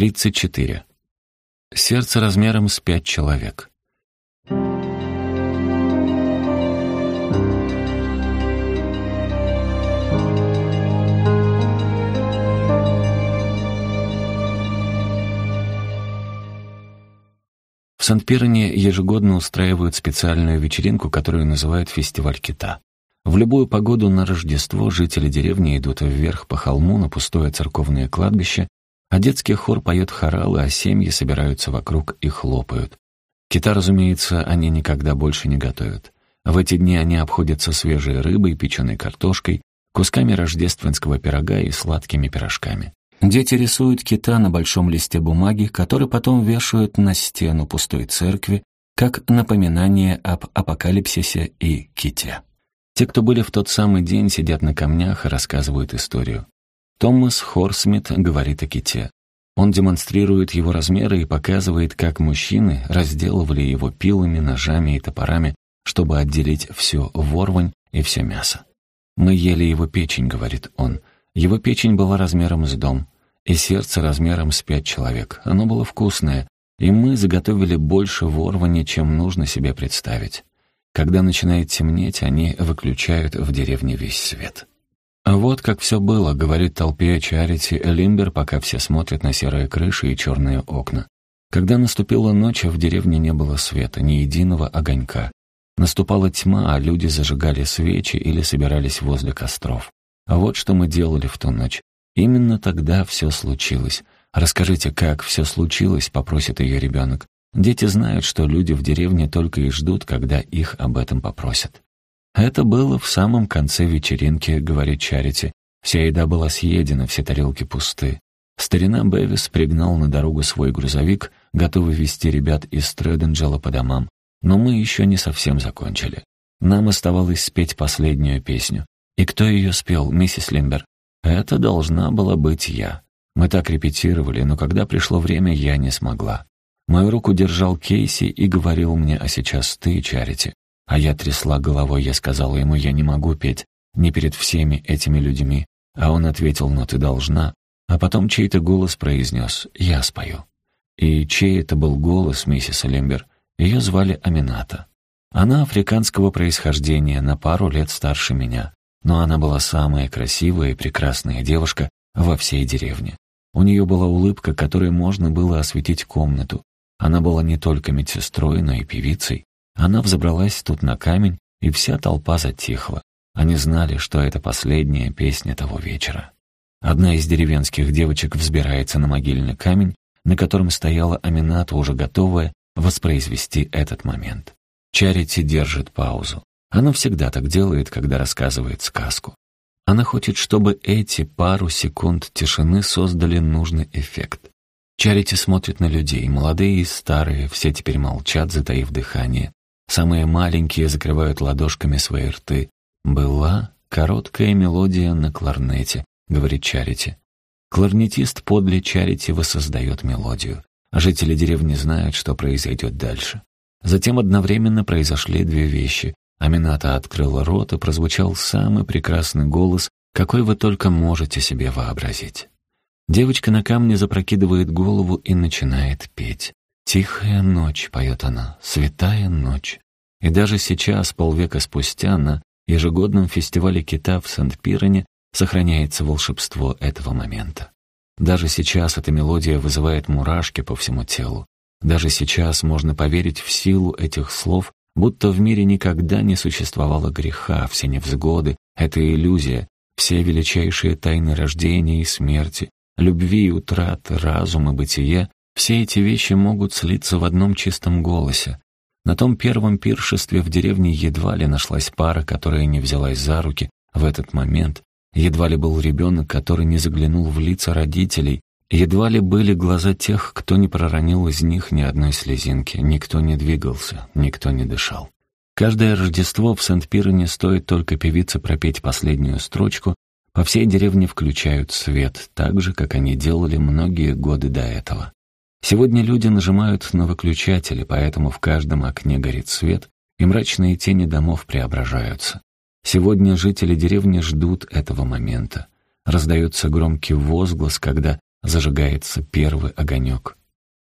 34. Сердце размером с пять человек. В Санкт-Пирне ежегодно устраивают специальную вечеринку, которую называют «Фестиваль кита». В любую погоду на Рождество жители деревни идут вверх по холму на пустое церковное кладбище, а детский хор поет хоралы, а семьи собираются вокруг и хлопают. Кита, разумеется, они никогда больше не готовят. В эти дни они обходятся свежей рыбой, печеной картошкой, кусками рождественского пирога и сладкими пирожками. Дети рисуют кита на большом листе бумаги, который потом вешают на стену пустой церкви, как напоминание об апокалипсисе и ките. Те, кто были в тот самый день, сидят на камнях и рассказывают историю. Томас Хорсмит говорит о ките. Он демонстрирует его размеры и показывает, как мужчины разделывали его пилами, ножами и топорами, чтобы отделить все ворвань и все мясо. «Мы ели его печень», — говорит он. Его печень была размером с дом, и сердце размером с пять человек. Оно было вкусное, и мы заготовили больше ворвани, чем нужно себе представить. Когда начинает темнеть, они выключают в деревне весь свет. А вот как все было, говорит толпе Чарити Элимбер, пока все смотрят на серые крыши и черные окна. Когда наступила ночь, в деревне не было света, ни единого огонька. Наступала тьма, а люди зажигали свечи или собирались возле костров. А вот что мы делали в ту ночь. Именно тогда все случилось. «Расскажите, как все случилось?» — попросит ее ребенок. Дети знают, что люди в деревне только и ждут, когда их об этом попросят. «Это было в самом конце вечеринки», — говорит Чарити. Вся еда была съедена, все тарелки пусты. Старина Бэвис пригнал на дорогу свой грузовик, готовый вести ребят из Треденджела по домам. Но мы еще не совсем закончили. Нам оставалось спеть последнюю песню. И кто ее спел, миссис Лимбер? Это должна была быть я. Мы так репетировали, но когда пришло время, я не смогла. Мою руку держал Кейси и говорил мне, а сейчас ты, Чарити. А я трясла головой, я сказала ему, я не могу петь, не перед всеми этими людьми. А он ответил, ну ты должна. А потом чей-то голос произнес, я спою. И чей это был голос, миссис Лимбер? Ее звали Амината. Она африканского происхождения, на пару лет старше меня. Но она была самая красивая и прекрасная девушка во всей деревне. У нее была улыбка, которой можно было осветить комнату. Она была не только медсестрой, но и певицей. Она взобралась тут на камень, и вся толпа затихла. Они знали, что это последняя песня того вечера. Одна из деревенских девочек взбирается на могильный камень, на котором стояла Амината, уже готовая воспроизвести этот момент. Чарити держит паузу. Она всегда так делает, когда рассказывает сказку. Она хочет, чтобы эти пару секунд тишины создали нужный эффект. Чарити смотрит на людей, молодые и старые, все теперь молчат, затаив дыхание. Самые маленькие закрывают ладошками свои рты. «Была короткая мелодия на кларнете», — говорит Чарити. Кларнетист подле Чарити воссоздает мелодию. Жители деревни знают, что произойдет дальше. Затем одновременно произошли две вещи. Амината открыла рот, и прозвучал самый прекрасный голос, какой вы только можете себе вообразить. Девочка на камне запрокидывает голову и начинает петь. «Тихая ночь», — поет она, — «святая ночь». И даже сейчас, полвека спустя, на ежегодном фестивале кита в Сент-Пирене сохраняется волшебство этого момента. Даже сейчас эта мелодия вызывает мурашки по всему телу. Даже сейчас можно поверить в силу этих слов, будто в мире никогда не существовало греха, все невзгоды, это иллюзия, все величайшие тайны рождения и смерти, любви и утраты, разума, бытия все эти вещи могут слиться в одном чистом голосе. На том первом пиршестве в деревне едва ли нашлась пара, которая не взялась за руки в этот момент. Едва ли был ребенок, который не заглянул в лица родителей. Едва ли были глаза тех, кто не проронил из них ни одной слезинки. Никто не двигался, никто не дышал. Каждое Рождество в Сент-Пирене стоит только певице пропеть последнюю строчку, по всей деревне включают свет, так же, как они делали многие годы до этого. Сегодня люди нажимают на выключатели, поэтому в каждом окне горит свет, и мрачные тени домов преображаются. Сегодня жители деревни ждут этого момента. Раздается громкий возглас, когда зажигается первый огонек.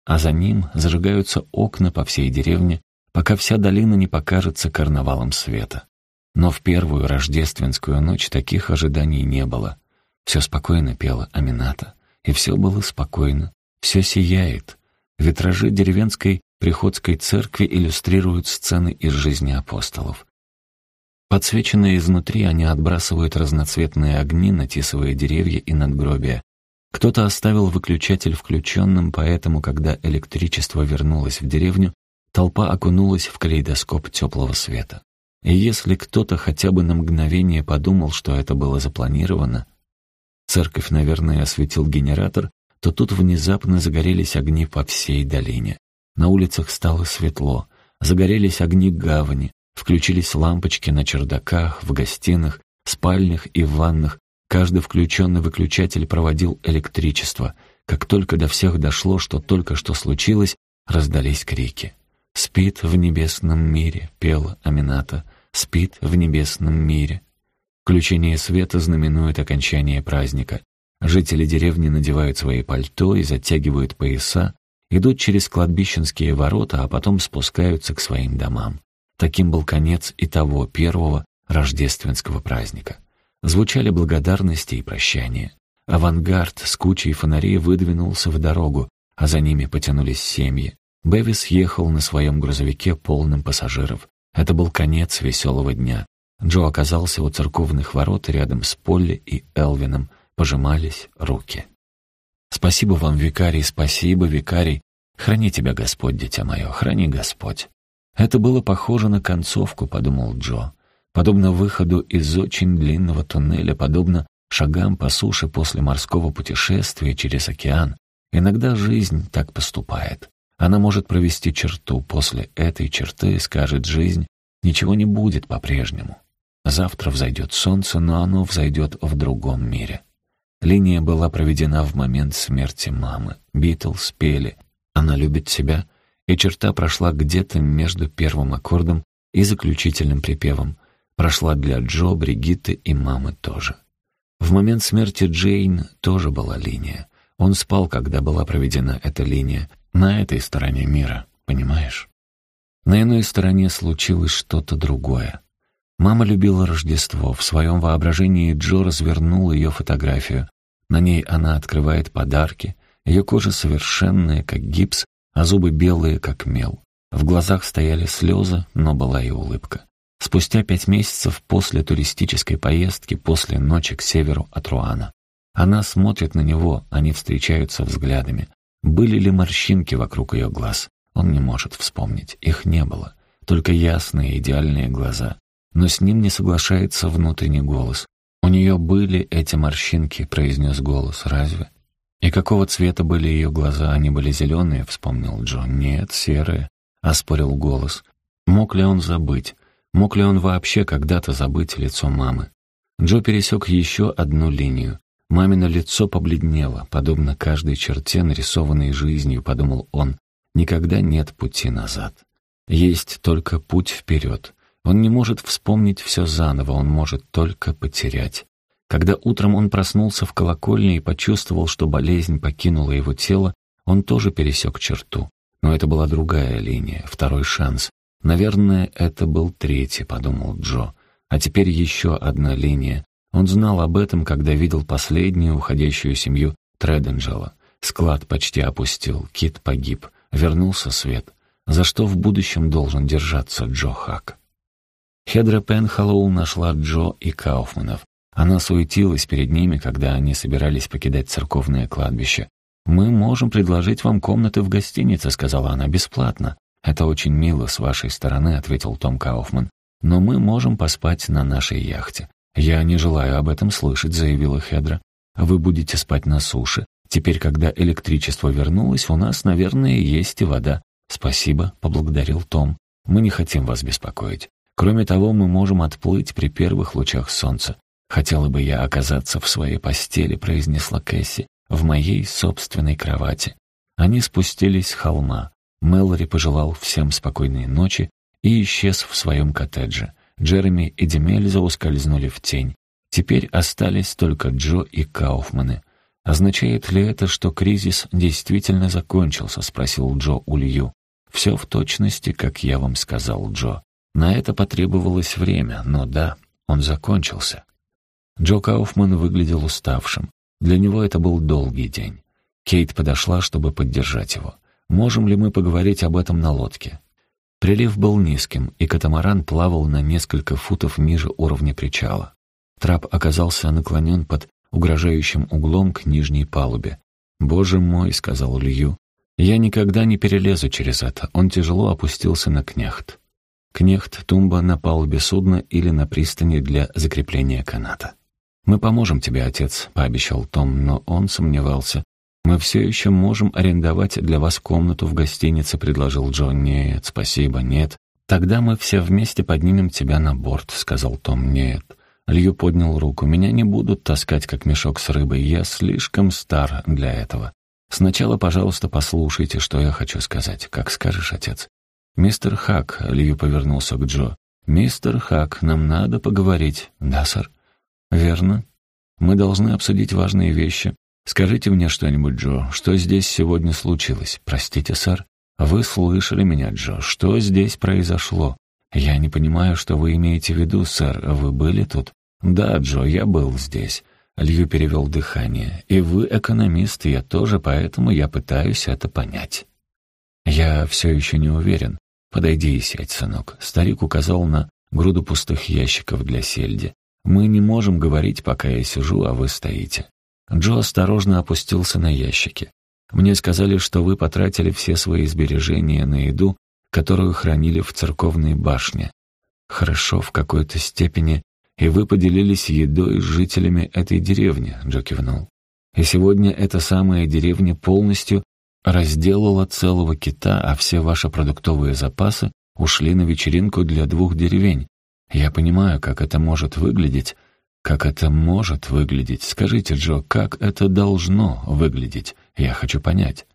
А за ним зажигаются окна по всей деревне, пока вся долина не покажется карнавалом света. Но в первую рождественскую ночь таких ожиданий не было. Все спокойно пела Амината, и все было спокойно, все сияет. Витражи деревенской приходской церкви иллюстрируют сцены из жизни апостолов. Подсвеченные изнутри, они отбрасывают разноцветные огни на тисовые деревья и надгробия. Кто-то оставил выключатель включенным, поэтому, когда электричество вернулось в деревню, толпа окунулась в калейдоскоп теплого света. И если кто-то хотя бы на мгновение подумал, что это было запланировано, церковь, наверное, осветил генератор, то тут внезапно загорелись огни по всей долине. На улицах стало светло, загорелись огни гавани, включились лампочки на чердаках, в гостиных, спальнях и ваннах. Каждый включенный выключатель проводил электричество. Как только до всех дошло, что только что случилось, раздались крики. «Спит в небесном мире», — пела Амината, спит в небесном мире. Включение света знаменует окончание праздника. Жители деревни надевают свои пальто и затягивают пояса, идут через кладбищенские ворота, а потом спускаются к своим домам. Таким был конец и того первого рождественского праздника. Звучали благодарности и прощания. Авангард с кучей фонарей выдвинулся в дорогу, а за ними потянулись семьи. Бевис ехал на своем грузовике полным пассажиров. Это был конец веселого дня. Джо оказался у церковных ворот рядом с Полли и Элвином. Пожимались руки. «Спасибо вам, викарий, спасибо, викарий. Храни тебя Господь, дитя мое, храни Господь». Это было похоже на концовку, подумал Джо. Подобно выходу из очень длинного туннеля, подобно шагам по суше после морского путешествия через океан. Иногда жизнь так поступает. Она может провести черту. После этой черты, скажет жизнь, ничего не будет по-прежнему. Завтра взойдет солнце, но оно взойдет в другом мире. Линия была проведена в момент смерти мамы. Битлз пели «Она любит тебя», и черта прошла где-то между первым аккордом и заключительным припевом. Прошла для Джо, Бригитты и мамы тоже. В момент смерти Джейн тоже была линия. Он спал, когда была проведена эта линия, на этой стороне мира, понимаешь? На иной стороне случилось что-то другое. Мама любила Рождество. В своем воображении Джо развернул ее фотографию. На ней она открывает подарки. Ее кожа совершенная, как гипс, а зубы белые, как мел. В глазах стояли слезы, но была и улыбка. Спустя пять месяцев после туристической поездки, после ночи к северу от Руана. Она смотрит на него, они встречаются взглядами. Были ли морщинки вокруг ее глаз? Он не может вспомнить. Их не было. Только ясные идеальные глаза но с ним не соглашается внутренний голос. «У нее были эти морщинки», — произнес голос, «разве?» «И какого цвета были ее глаза? Они были зеленые», — вспомнил Джон. «Нет, серые», — оспорил голос. Мог ли он забыть? Мог ли он вообще когда-то забыть лицо мамы? Джо пересек еще одну линию. Мамино лицо побледнело, подобно каждой черте, нарисованной жизнью, подумал он. Никогда нет пути назад. Есть только путь вперед. Он не может вспомнить все заново, он может только потерять. Когда утром он проснулся в колокольне и почувствовал, что болезнь покинула его тело, он тоже пересек черту. Но это была другая линия, второй шанс. Наверное, это был третий, подумал Джо. А теперь еще одна линия. Он знал об этом, когда видел последнюю уходящую семью Треденджела. Склад почти опустил, Кит погиб, вернулся свет. За что в будущем должен держаться Джо Хак? Хедра Пенхоллоу нашла Джо и Кауфманов. Она суетилась перед ними, когда они собирались покидать церковное кладбище. «Мы можем предложить вам комнаты в гостинице», — сказала она, — «бесплатно». «Это очень мило с вашей стороны», — ответил Том Кауфман. «Но мы можем поспать на нашей яхте». «Я не желаю об этом слышать», — заявила Хедра. «Вы будете спать на суше. Теперь, когда электричество вернулось, у нас, наверное, есть и вода». «Спасибо», — поблагодарил Том. «Мы не хотим вас беспокоить. Кроме того, мы можем отплыть при первых лучах солнца. «Хотела бы я оказаться в своей постели», — произнесла Кэсси, «в моей собственной кровати». Они спустились с холма. Мэлори пожелал всем спокойной ночи и исчез в своем коттедже. Джереми и Демельза ускользнули в тень. Теперь остались только Джо и Кауфманы. «Означает ли это, что кризис действительно закончился?» — спросил Джо у Лью. «Все в точности, как я вам сказал, Джо. На это потребовалось время, но да, он закончился». Джо Кауфман выглядел уставшим. Для него это был долгий день. Кейт подошла, чтобы поддержать его. «Можем ли мы поговорить об этом на лодке?» Прилив был низким, и катамаран плавал на несколько футов ниже уровня причала. Трап оказался наклонен под угрожающим углом к нижней палубе. «Боже мой», — сказал Лью, — «я никогда не перелезу через это». Он тяжело опустился на кнехт. Кнехт — тумба на палубе судна или на пристани для закрепления каната. «Мы поможем тебе, отец», — пообещал Том, но он сомневался. «Мы все еще можем арендовать для вас комнату в гостинице», — предложил Джон. «Нет, спасибо, нет». «Тогда мы все вместе поднимем тебя на борт», — сказал Том. «Нет». Лью поднял руку. «Меня не будут таскать, как мешок с рыбой. Я слишком стар для этого. Сначала, пожалуйста, послушайте, что я хочу сказать. Как скажешь, отец». «Мистер Хак», — Лью повернулся к Джо. «Мистер Хак, нам надо поговорить». «Да, сэр». «Верно. Мы должны обсудить важные вещи. Скажите мне что-нибудь, Джо, что здесь сегодня случилось? Простите, сэр. Вы слышали меня, Джо. Что здесь произошло? Я не понимаю, что вы имеете в виду, сэр. Вы были тут? Да, Джо, я был здесь. Лью перевел дыхание. И вы экономист, я тоже, поэтому я пытаюсь это понять. Я все еще не уверен. Подойди и сядь, сынок. Старик указал на груду пустых ящиков для сельди. Мы не можем говорить, пока я сижу, а вы стоите. Джо осторожно опустился на ящики. Мне сказали, что вы потратили все свои сбережения на еду, которую хранили в церковной башне. Хорошо, в какой-то степени, и вы поделились едой с жителями этой деревни, Джо кивнул. И сегодня эта самая деревня полностью разделала целого кита, а все ваши продуктовые запасы ушли на вечеринку для двух деревень, я понимаю, как это может выглядеть. Как это может выглядеть? Скажите, Джо, как это должно выглядеть? Я хочу понять.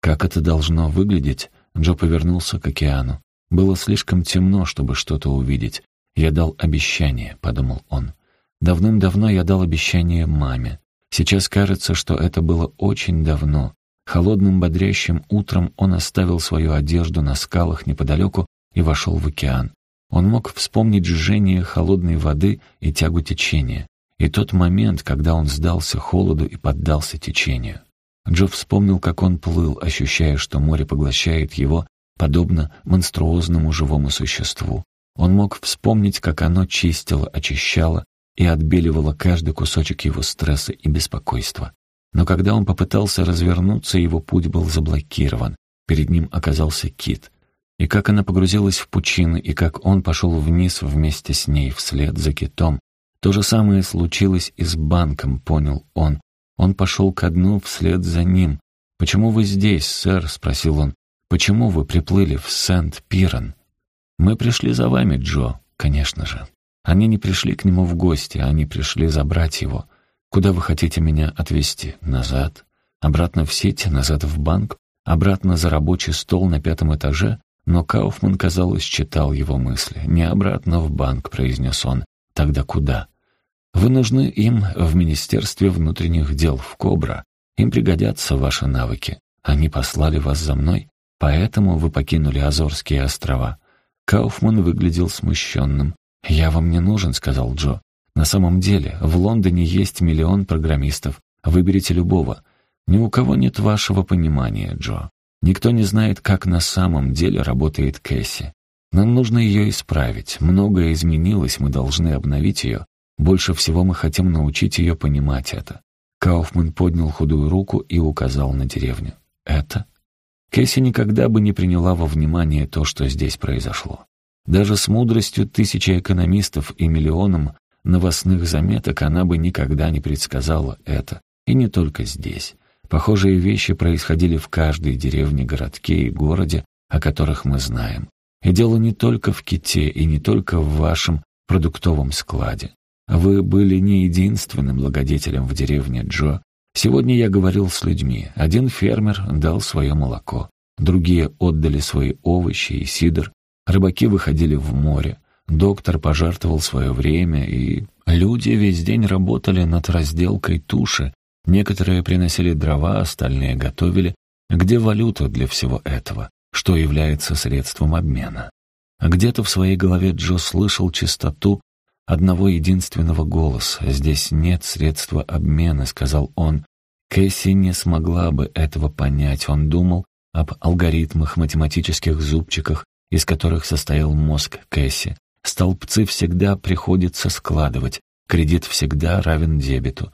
Как это должно выглядеть? Джо повернулся к океану. Было слишком темно, чтобы что-то увидеть. Я дал обещание, подумал он. Давным-давно я дал обещание маме. Сейчас кажется, что это было очень давно. Холодным бодрящим утром он оставил свою одежду на скалах неподалеку и вошел в океан. Он мог вспомнить жжение холодной воды и тягу течения, и тот момент, когда он сдался холоду и поддался течению. Джо вспомнил, как он плыл, ощущая, что море поглощает его, подобно монструозному живому существу. Он мог вспомнить, как оно чистило, очищало и отбеливало каждый кусочек его стресса и беспокойства. Но когда он попытался развернуться, его путь был заблокирован. Перед ним оказался кит. И как она погрузилась в пучины, и как он пошел вниз вместе с ней, вслед за китом. То же самое случилось и с банком, понял он. Он пошел ко дну вслед за ним. «Почему вы здесь, сэр?» — спросил он. «Почему вы приплыли в Сент-Пирен?» «Мы пришли за вами, Джо, конечно же. Они не пришли к нему в гости, они пришли забрать его. Куда вы хотите меня отвезти? Назад? Обратно в сеть, назад в банк? Обратно за рабочий стол на пятом этаже? Но Кауфман, казалось, читал его мысли. «Не обратно в банк», — произнес он. «Тогда куда?» «Вы нужны им в Министерстве внутренних дел, в Кобра. Им пригодятся ваши навыки. Они послали вас за мной, поэтому вы покинули Азорские острова». Кауфман выглядел смущенным. «Я вам не нужен», — сказал Джо. «На самом деле, в Лондоне есть миллион программистов. Выберите любого. Ни у кого нет вашего понимания, Джо. Никто не знает, как на самом деле работает Кэсси. Нам нужно ее исправить. Многое изменилось, мы должны обновить ее. Больше всего мы хотим научить ее понимать это. Кауфман поднял худую руку и указал на деревню. Это? Кэсси никогда бы не приняла во внимание то, что здесь произошло. Даже с мудростью тысячи экономистов и миллионом новостных заметок она бы никогда не предсказала это. И не только здесь. Похожие вещи происходили в каждой деревне, городке и городе, о которых мы знаем. И дело не только в ките и не только в вашем продуктовом складе. Вы были не единственным благодетелем в деревне Джо. Сегодня я говорил с людьми. Один фермер дал свое молоко, другие отдали свои овощи и сидр, рыбаки выходили в море, доктор пожертвовал свое время, и люди весь день работали над разделкой туши, Некоторые приносили дрова, остальные готовили. Где валюта для всего этого? Что является средством обмена? Где-то в своей голове Джо слышал чистоту одного единственного голоса. «Здесь нет средства обмена», — сказал он. Кэсси не смогла бы этого понять. Он думал об алгоритмах, математических зубчиках, из которых состоял мозг Кэсси. Столбцы всегда приходится складывать. Кредит всегда равен дебету.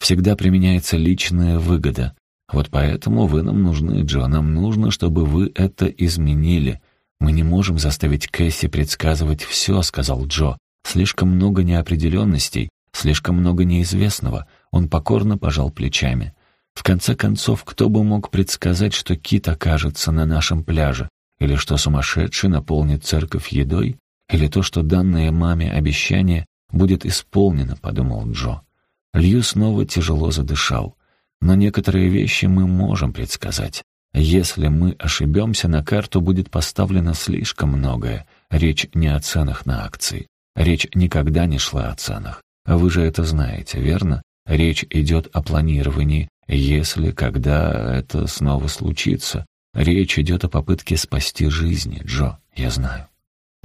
Всегда применяется личная выгода. Вот поэтому вы нам нужны, Джо. Нам нужно, чтобы вы это изменили. Мы не можем заставить Кэсси предсказывать все, сказал Джо. Слишком много неопределенностей, слишком много неизвестного. Он покорно пожал плечами. В конце концов, кто бы мог предсказать, что кит окажется на нашем пляже? Или что сумасшедший наполнит церковь едой? Или то, что данное маме обещание будет исполнено, подумал Джо. Лью снова тяжело задышал. Но некоторые вещи мы можем предсказать. Если мы ошибемся, на карту будет поставлено слишком многое. Речь не о ценах на акции. Речь никогда не шла о ценах. Вы же это знаете, верно? Речь идет о планировании, если, когда это снова случится. Речь идет о попытке спасти жизни, Джо, я знаю.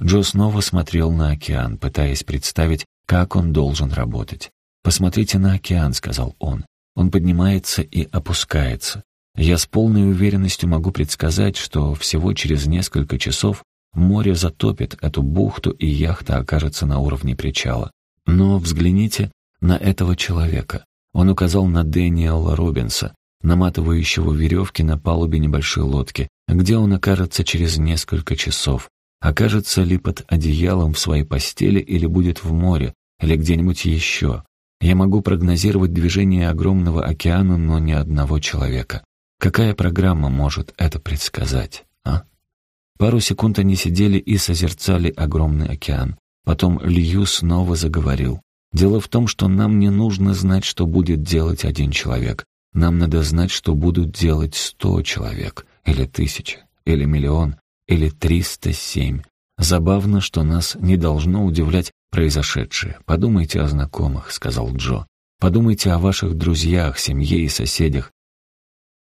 Джо снова смотрел на океан, пытаясь представить, как он должен работать. «Посмотрите на океан», — сказал он. «Он поднимается и опускается. Я с полной уверенностью могу предсказать, что всего через несколько часов море затопит эту бухту, и яхта окажется на уровне причала. Но взгляните на этого человека. Он указал на Дэниела Робинса, наматывающего веревки на палубе небольшой лодки, где он окажется через несколько часов. Окажется ли под одеялом в своей постели или будет в море, или где-нибудь еще. Я могу прогнозировать движение огромного океана, но ни одного человека. Какая программа может это предсказать, а? Пару секунд они сидели и созерцали огромный океан. Потом Лью снова заговорил. Дело в том, что нам не нужно знать, что будет делать один человек. Нам надо знать, что будут делать сто человек, или тысяча, или миллион, или триста семь. Забавно, что нас не должно удивлять произошедшее. Подумайте о знакомых, сказал Джо. Подумайте о ваших друзьях, семье и соседях.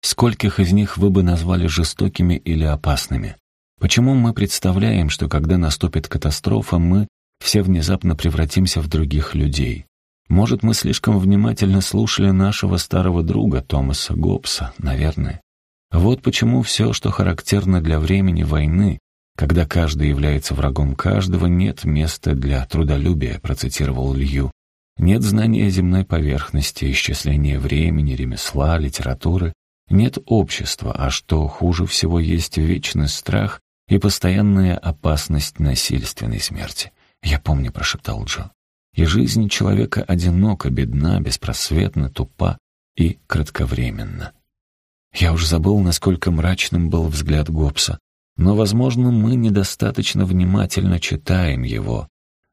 Скольких из них вы бы назвали жестокими или опасными? Почему мы представляем, что когда наступит катастрофа, мы все внезапно превратимся в других людей. Может, мы слишком внимательно слушали нашего старого друга Томаса Гоббса, наверное. Вот почему все, что характерно для времени войны, когда каждый является врагом каждого, нет места для трудолюбия, процитировал Лью. Нет знания земной поверхности, исчисления времени, ремесла, литературы. Нет общества, а что хуже всего есть вечный страх и постоянная опасность насильственной смерти. «Я помню», — прошептал Джо. «И жизнь человека одинока, бедна, беспросветна, тупа и кратковременна». Я уж забыл, насколько мрачным был взгляд Гоббса, но, возможно, мы недостаточно внимательно читаем его.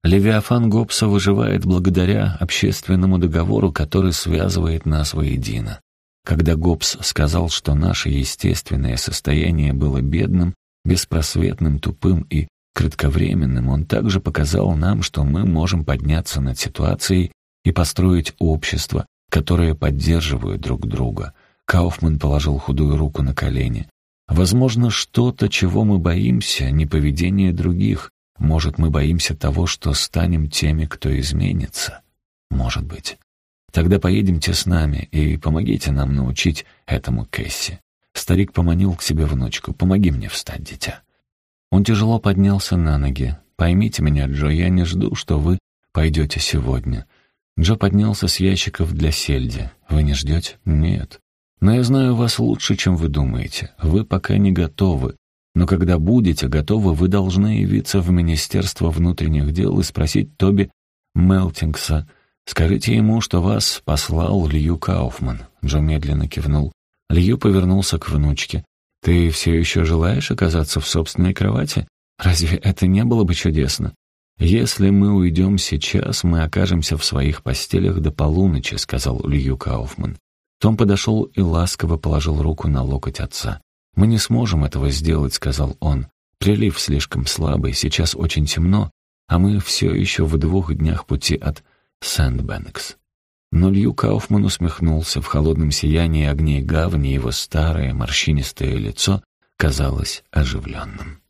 Левиафан Гоббса выживает благодаря общественному договору, который связывает нас воедино. Когда Гоббс сказал, что наше естественное состояние было бедным, беспросветным, тупым и кратковременным, он также показал нам, что мы можем подняться над ситуацией и построить общество, которое поддерживает друг друга. Кауфман положил худую руку на колени. Возможно, что-то, чего мы боимся, не поведение других. Может, мы боимся того, что станем теми, кто изменится. Может быть. Тогда поедемте с нами и помогите нам научить этому Кэсси. Старик поманил к себе внучку. «Помоги мне встать, дитя». Он тяжело поднялся на ноги. «Поймите меня, Джо, я не жду, что вы пойдете сегодня». Джо поднялся с ящиков для сельди. «Вы не ждете?» «Нет. Но я знаю вас лучше, чем вы думаете. Вы пока не готовы. Но когда будете готовы, вы должны явиться в Министерство внутренних дел и спросить Тоби Мелтингса. Скажите ему, что вас послал Лью Кауфман». Джо медленно кивнул. Лью повернулся к внучке. Ты все еще желаешь оказаться в собственной кровати? Разве это не было бы чудесно? Если мы уйдем сейчас, мы окажемся в своих постелях до полуночи, сказал Лью Кауфман. Том подошел и ласково положил руку на локоть отца. «Мы не сможем этого сделать», — сказал он. «Прилив слишком слабый, сейчас очень темно, а мы все еще в двух днях пути от Сэндбэнкс». Но Лью Кауфман усмехнулся. В холодном сиянии огней гавани его старое морщинистое лицо казалось оживленным.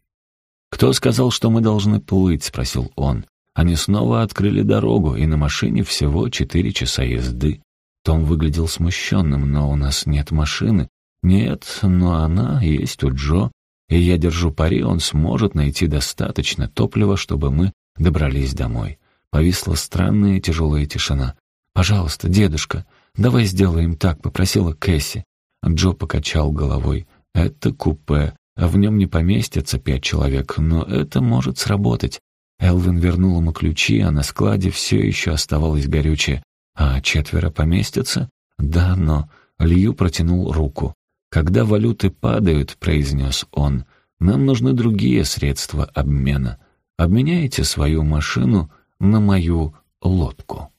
«Кто сказал, что мы должны плыть?» — спросил он. Они снова открыли дорогу, и на машине всего четыре часа езды. Том выглядел смущенным, но у нас нет машины. Нет, но она есть у Джо, и я держу пари, он сможет найти достаточно топлива, чтобы мы добрались домой. Повисла странная тяжелая тишина. «Пожалуйста, дедушка, давай сделаем так», — попросила Кэсси. Джо покачал головой. «Это купе, в нем не поместится пять человек, но это может сработать». Элвин вернул ему ключи, а на складе все еще оставалось горючее. «А четверо поместятся?» «Да, но...» Лью протянул руку. «Когда валюты падают», — произнес он, — «нам нужны другие средства обмена. Обменяйте свою машину на мою лодку».